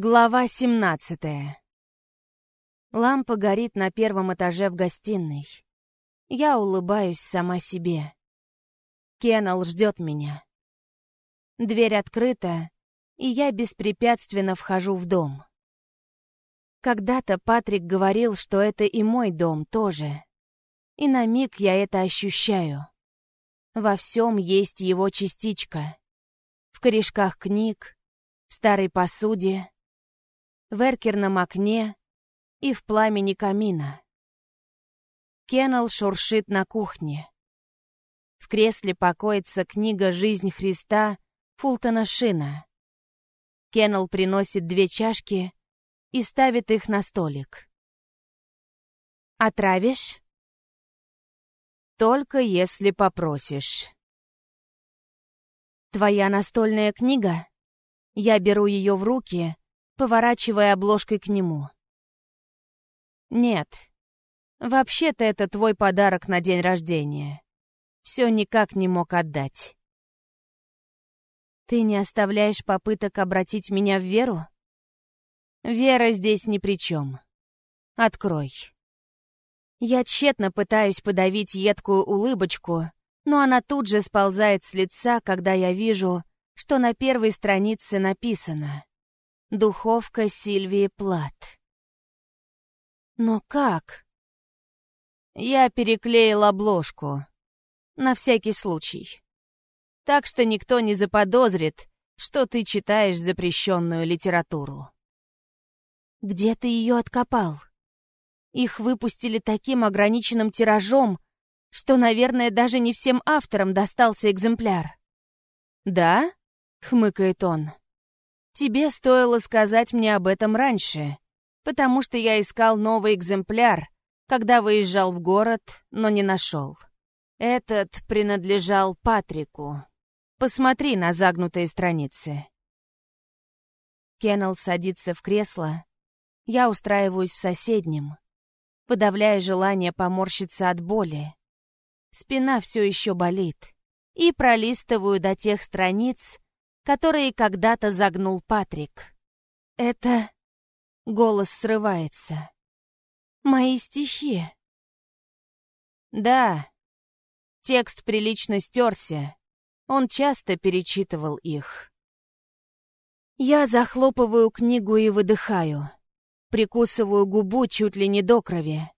Глава 17 Лампа горит на первом этаже в гостиной. Я улыбаюсь сама себе. Кеннел ждет меня. Дверь открыта, и я беспрепятственно вхожу в дом. Когда-то Патрик говорил, что это и мой дом тоже. И на миг я это ощущаю. Во всем есть его частичка. В корешках книг, в старой посуде, в эркерном окне и в пламени камина. Кеннел шуршит на кухне. В кресле покоится книга «Жизнь Христа» Фултона Шина. Кеннел приносит две чашки и ставит их на столик. «Отравишь?» «Только если попросишь». «Твоя настольная книга?» Я беру ее в руки, поворачивая обложкой к нему. «Нет, вообще-то это твой подарок на день рождения. Все никак не мог отдать». Ты не оставляешь попыток обратить меня в веру? Вера здесь ни при чем. Открой. Я тщетно пытаюсь подавить едкую улыбочку, но она тут же сползает с лица, когда я вижу, что на первой странице написано «Духовка Сильвии Плат». Но как? Я переклеил обложку. На всякий случай так что никто не заподозрит, что ты читаешь запрещенную литературу. Где ты ее откопал? Их выпустили таким ограниченным тиражом, что, наверное, даже не всем авторам достался экземпляр. «Да?» — хмыкает он. «Тебе стоило сказать мне об этом раньше, потому что я искал новый экземпляр, когда выезжал в город, но не нашел. Этот принадлежал Патрику». Посмотри на загнутые страницы. Кеннел садится в кресло. Я устраиваюсь в соседнем, подавляя желание поморщиться от боли. Спина все еще болит. И пролистываю до тех страниц, которые когда-то загнул Патрик. Это... Голос срывается. Мои стихи. Да, текст прилично стерся, он часто перечитывал их. Я захлопываю книгу и выдыхаю. Прикусываю губу чуть ли не до крови.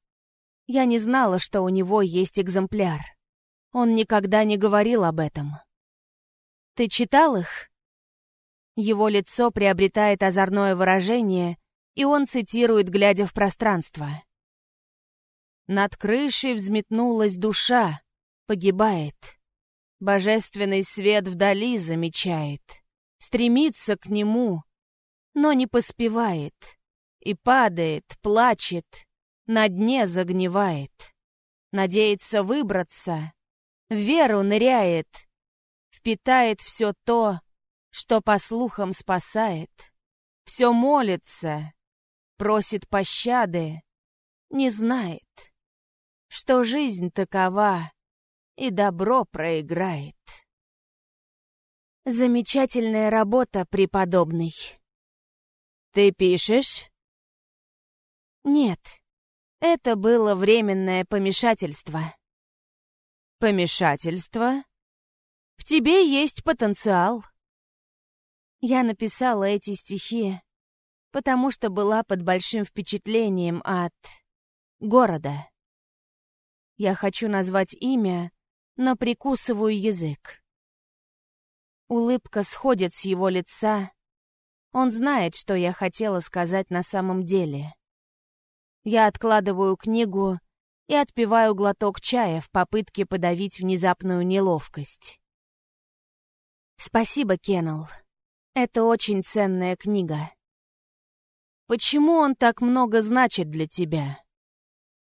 Я не знала, что у него есть экземпляр. Он никогда не говорил об этом. «Ты читал их?» Его лицо приобретает озорное выражение, и он цитирует, глядя в пространство. «Над крышей взметнулась душа, погибает. Божественный свет вдали замечает, стремится к нему, но не поспевает, и падает, плачет, на дне загнивает. Надеется выбраться, в веру ныряет, впитает все то, что по слухам спасает, все молится, просит пощады, не знает, что жизнь такова, и добро проиграет. Замечательная работа, преподобный. Ты пишешь? Нет, это было временное помешательство. Помешательство? В тебе есть потенциал. Я написала эти стихи, потому что была под большим впечатлением от города. Я хочу назвать имя, но прикусываю язык. Улыбка сходит с его лица. Он знает, что я хотела сказать на самом деле. Я откладываю книгу и отпиваю глоток чая в попытке подавить внезапную неловкость. Спасибо, Кеннел. Это очень ценная книга. Почему он так много значит для тебя?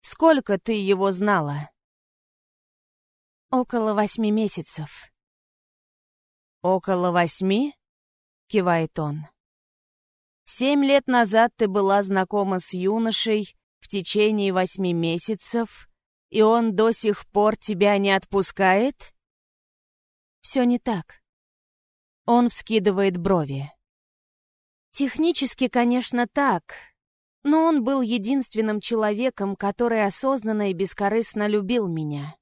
Сколько ты его знала? «Около восьми месяцев». «Около восьми?» — кивает он. «Семь лет назад ты была знакома с юношей в течение восьми месяцев, и он до сих пор тебя не отпускает?» «Все не так». Он вскидывает брови. Технически, конечно, так, но он был единственным человеком, который осознанно и бескорыстно любил меня.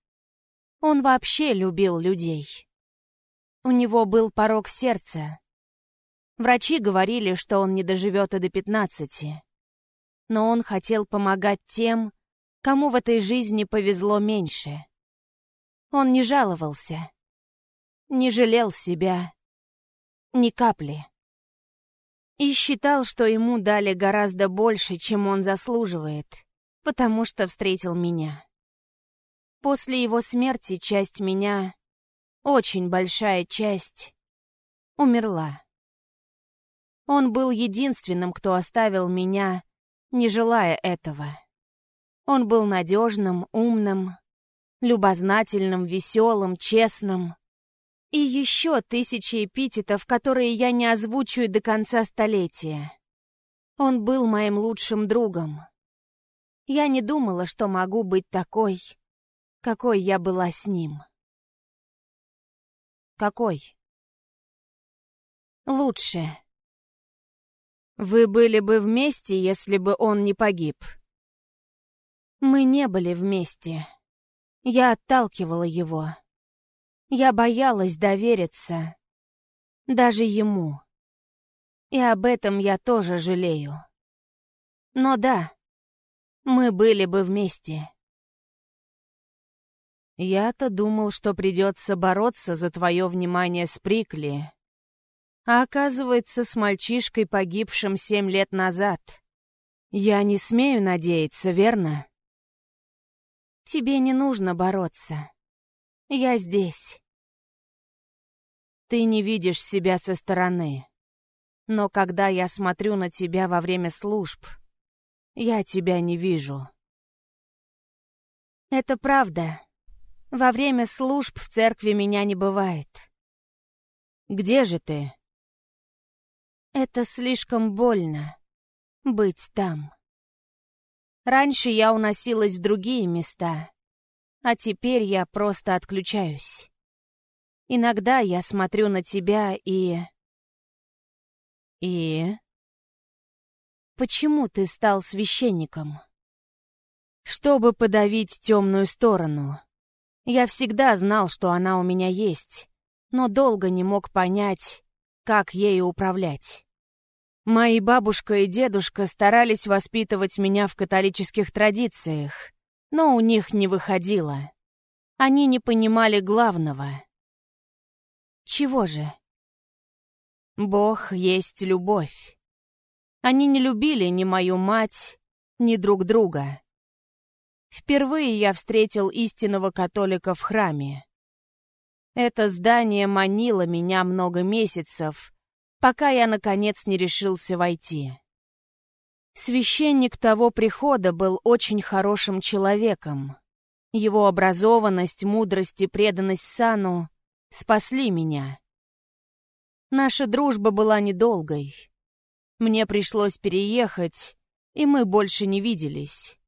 Он вообще любил людей. У него был порог сердца. Врачи говорили, что он не доживет и до пятнадцати. Но он хотел помогать тем, кому в этой жизни повезло меньше. Он не жаловался, не жалел себя, ни капли. И считал, что ему дали гораздо больше, чем он заслуживает, потому что встретил меня. После его смерти часть меня, очень большая часть, умерла. Он был единственным, кто оставил меня, не желая этого. Он был надежным, умным, любознательным, веселым, честным. И еще тысячи эпитетов, которые я не озвучу до конца столетия. Он был моим лучшим другом. Я не думала, что могу быть такой, какой я была с ним. Какой? Лучше. Вы были бы вместе, если бы он не погиб. Мы не были вместе. Я отталкивала его. Я боялась довериться. Даже ему. И об этом я тоже жалею. Но да, мы были бы вместе. Я-то думал, что придется бороться за твое внимание с Прикли. А оказывается, с мальчишкой, погибшим семь лет назад. Я не смею надеяться, верно? Тебе не нужно бороться. Я здесь. Ты не видишь себя со стороны. Но когда я смотрю на тебя во время служб, я тебя не вижу. Это правда. Во время служб в церкви меня не бывает. Где же ты? Это слишком больно — быть там. Раньше я уносилась в другие места, а теперь я просто отключаюсь. Иногда я смотрю на тебя и... И... Почему ты стал священником? Чтобы подавить темную сторону. Я всегда знал, что она у меня есть, но долго не мог понять, как ею управлять. Мои бабушка и дедушка старались воспитывать меня в католических традициях, но у них не выходило. Они не понимали главного. Чего же? Бог есть любовь. Они не любили ни мою мать, ни друг друга. Впервые я встретил истинного католика в храме. Это здание манило меня много месяцев, пока я, наконец, не решился войти. Священник того прихода был очень хорошим человеком. Его образованность, мудрость и преданность Сану спасли меня. Наша дружба была недолгой. Мне пришлось переехать, и мы больше не виделись.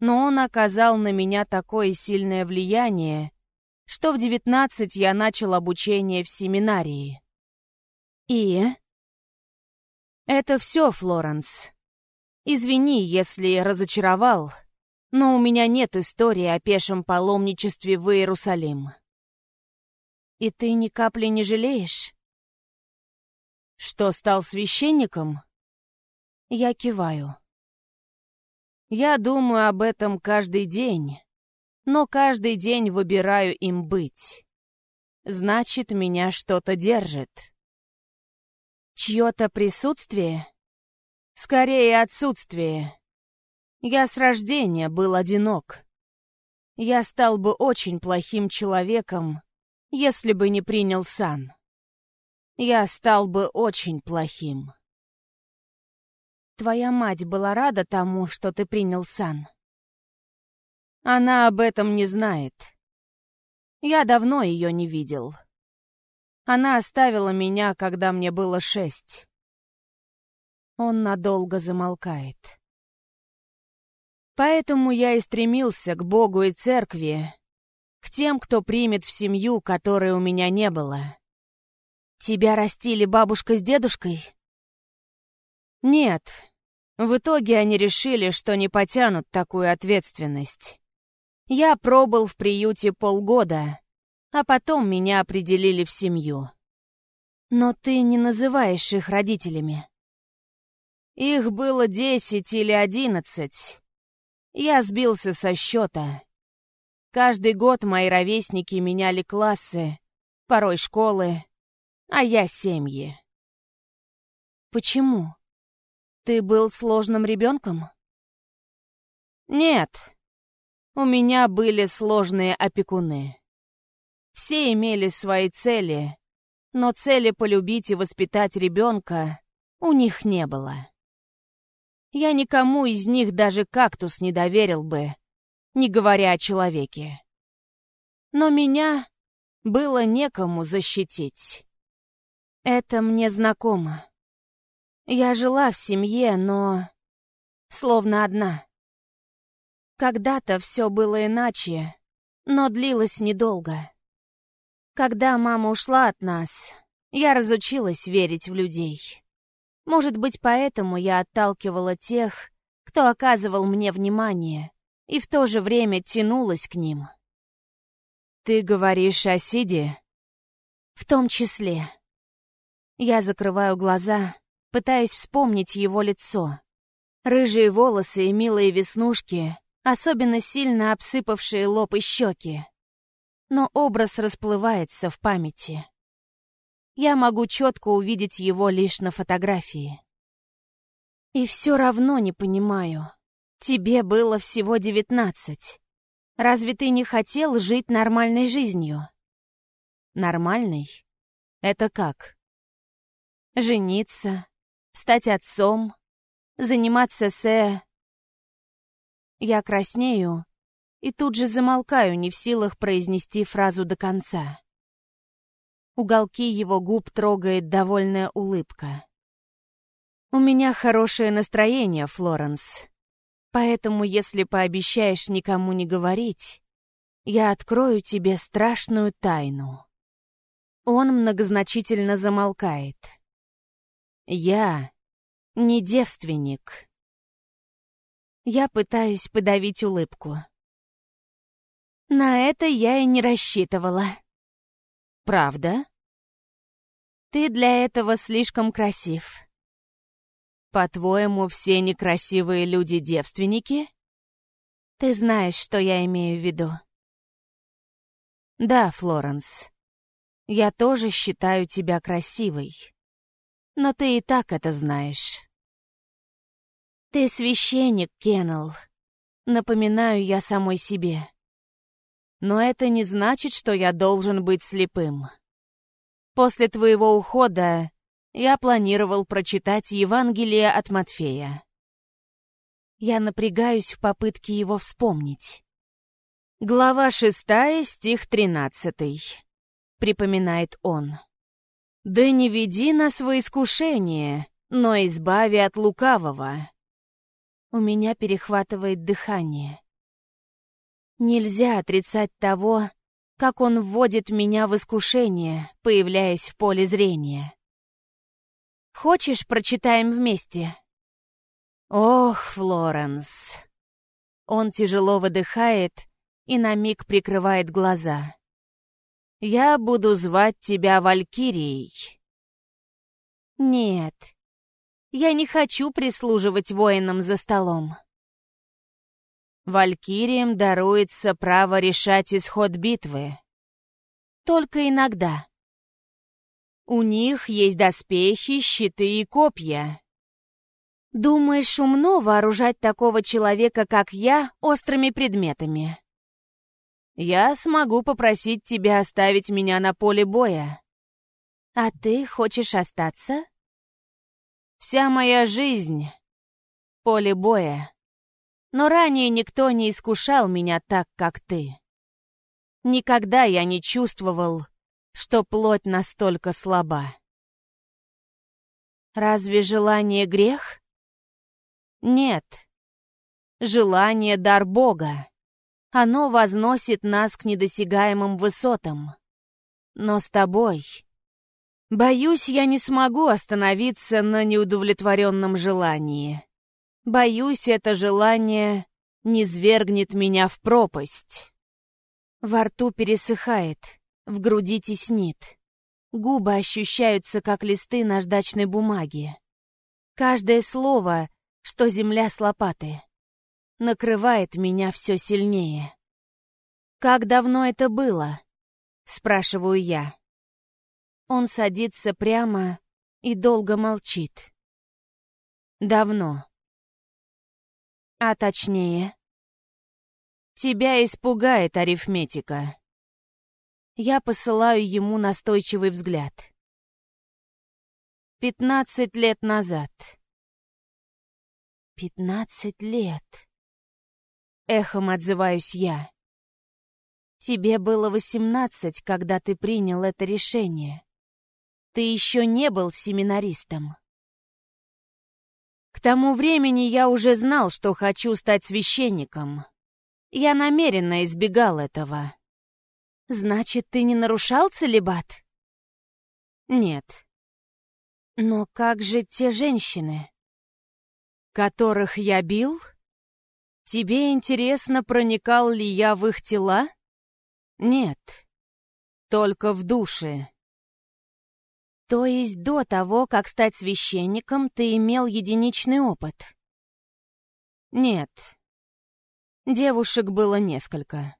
Но он оказал на меня такое сильное влияние, что в девятнадцать я начал обучение в семинарии. И? Это все, Флоренс. Извини, если разочаровал, но у меня нет истории о пешем паломничестве в Иерусалим. И ты ни капли не жалеешь? Что, стал священником? Я киваю. Я думаю об этом каждый день, но каждый день выбираю им быть. Значит, меня что-то держит. Чье-то присутствие? Скорее, отсутствие. Я с рождения был одинок. Я стал бы очень плохим человеком, если бы не принял сан. Я стал бы очень плохим. Твоя мать была рада тому, что ты принял сан. Она об этом не знает. Я давно ее не видел. Она оставила меня, когда мне было шесть. Он надолго замолкает. Поэтому я и стремился к Богу и церкви, к тем, кто примет в семью, которой у меня не было. Тебя растили бабушка с дедушкой? Нет. В итоге они решили, что не потянут такую ответственность. Я пробыл в приюте полгода, а потом меня определили в семью. Но ты не называешь их родителями. Их было десять или одиннадцать. Я сбился со счета. Каждый год мои ровесники меняли классы, порой школы, а я семьи. Почему? Ты был сложным ребенком? Нет. У меня были сложные опекуны. Все имели свои цели, но цели полюбить и воспитать ребенка у них не было. Я никому из них даже кактус не доверил бы, не говоря о человеке. Но меня было некому защитить. Это мне знакомо. Я жила в семье, но... словно одна. Когда-то все было иначе, но длилось недолго. Когда мама ушла от нас, я разучилась верить в людей. Может быть, поэтому я отталкивала тех, кто оказывал мне внимание, и в то же время тянулась к ним. «Ты говоришь о Сиде?» «В том числе». Я закрываю глаза, пытаясь вспомнить его лицо. Рыжие волосы и милые веснушки, особенно сильно обсыпавшие лоб и щеки но образ расплывается в памяти. Я могу четко увидеть его лишь на фотографии. И все равно не понимаю. Тебе было всего девятнадцать. Разве ты не хотел жить нормальной жизнью? Нормальной? Это как? Жениться, стать отцом, заниматься с... Я краснею и тут же замолкаю, не в силах произнести фразу до конца. Уголки его губ трогает довольная улыбка. «У меня хорошее настроение, Флоренс. Поэтому, если пообещаешь никому не говорить, я открою тебе страшную тайну». Он многозначительно замолкает. «Я не девственник». Я пытаюсь подавить улыбку. На это я и не рассчитывала. Правда? Ты для этого слишком красив. По-твоему, все некрасивые люди девственники? Ты знаешь, что я имею в виду. Да, Флоренс. Я тоже считаю тебя красивой. Но ты и так это знаешь. Ты священник, Кеннел. Напоминаю я самой себе. Но это не значит, что я должен быть слепым. После твоего ухода я планировал прочитать Евангелие от Матфея. Я напрягаюсь в попытке его вспомнить. Глава шестая, стих тринадцатый. Припоминает он. «Да не веди нас во искушение, но избави от лукавого». У меня перехватывает дыхание. Нельзя отрицать того, как он вводит меня в искушение, появляясь в поле зрения. Хочешь, прочитаем вместе? Ох, Флоренс. Он тяжело выдыхает и на миг прикрывает глаза. Я буду звать тебя Валькирией. Нет, я не хочу прислуживать воинам за столом. Валькириям даруется право решать исход битвы. Только иногда. У них есть доспехи, щиты и копья. Думаешь, умно вооружать такого человека, как я, острыми предметами? Я смогу попросить тебя оставить меня на поле боя. А ты хочешь остаться? Вся моя жизнь — поле боя. Но ранее никто не искушал меня так, как ты. Никогда я не чувствовал, что плоть настолько слаба. Разве желание грех? Нет. Желание — дар Бога. Оно возносит нас к недосягаемым высотам. Но с тобой Боюсь, я не смогу остановиться на неудовлетворенном желании. Боюсь, это желание не свергнет меня в пропасть. Во рту пересыхает, в груди теснит. Губы ощущаются, как листы наждачной бумаги. Каждое слово, что земля с лопаты, накрывает меня все сильнее. «Как давно это было?» — спрашиваю я. Он садится прямо и долго молчит. Давно. А точнее, тебя испугает арифметика. Я посылаю ему настойчивый взгляд. Пятнадцать лет назад. Пятнадцать лет. Эхом отзываюсь я. Тебе было восемнадцать, когда ты принял это решение. Ты еще не был семинаристом. К тому времени я уже знал, что хочу стать священником. Я намеренно избегал этого. Значит, ты не нарушал целебат? Нет. Но как же те женщины, которых я бил? Тебе интересно, проникал ли я в их тела? Нет. Только в душе. То есть до того, как стать священником, ты имел единичный опыт? Нет. Девушек было несколько.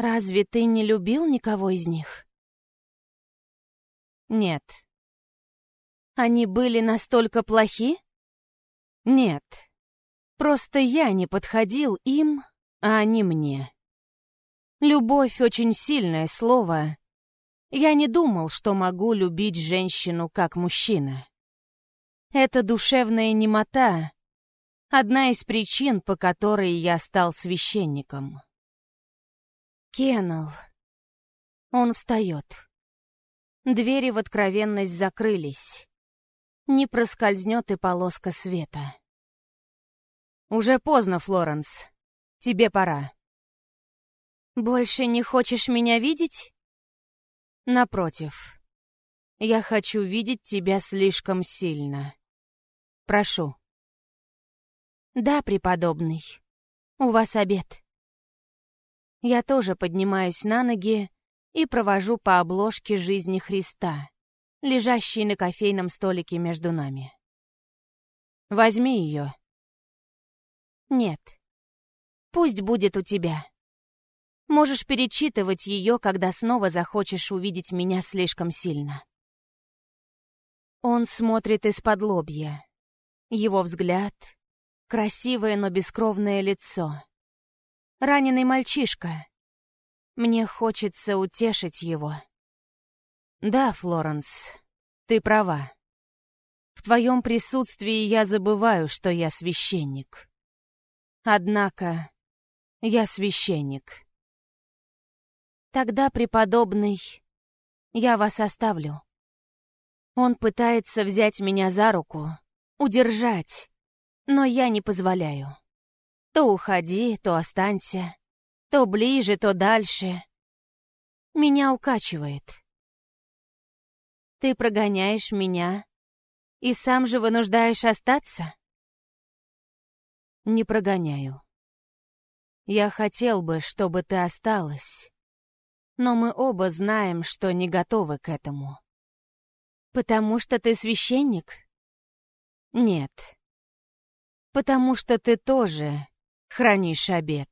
Разве ты не любил никого из них? Нет. Они были настолько плохи? Нет. Просто я не подходил им, а они мне. Любовь — очень сильное слово, я не думал, что могу любить женщину как мужчина. Это душевная немота — одна из причин, по которой я стал священником. Кеннел. Он встает. Двери в откровенность закрылись. Не проскользнет и полоска света. «Уже поздно, Флоренс. Тебе пора». «Больше не хочешь меня видеть?» Напротив, я хочу видеть тебя слишком сильно. Прошу. Да, преподобный, у вас обед. Я тоже поднимаюсь на ноги и провожу по обложке жизни Христа, лежащей на кофейном столике между нами. Возьми ее. Нет. Пусть будет у тебя. Можешь перечитывать ее, когда снова захочешь увидеть меня слишком сильно. Он смотрит из-под лобья. Его взгляд — красивое, но бескровное лицо. Раненый мальчишка. Мне хочется утешить его. Да, Флоренс, ты права. В твоем присутствии я забываю, что я священник. Однако я священник. Тогда, преподобный, я вас оставлю. Он пытается взять меня за руку, удержать, но я не позволяю. То уходи, то останься, то ближе, то дальше. Меня укачивает. Ты прогоняешь меня и сам же вынуждаешь остаться? Не прогоняю. Я хотел бы, чтобы ты осталась но мы оба знаем, что не готовы к этому. Потому что ты священник? Нет. Потому что ты тоже хранишь обет.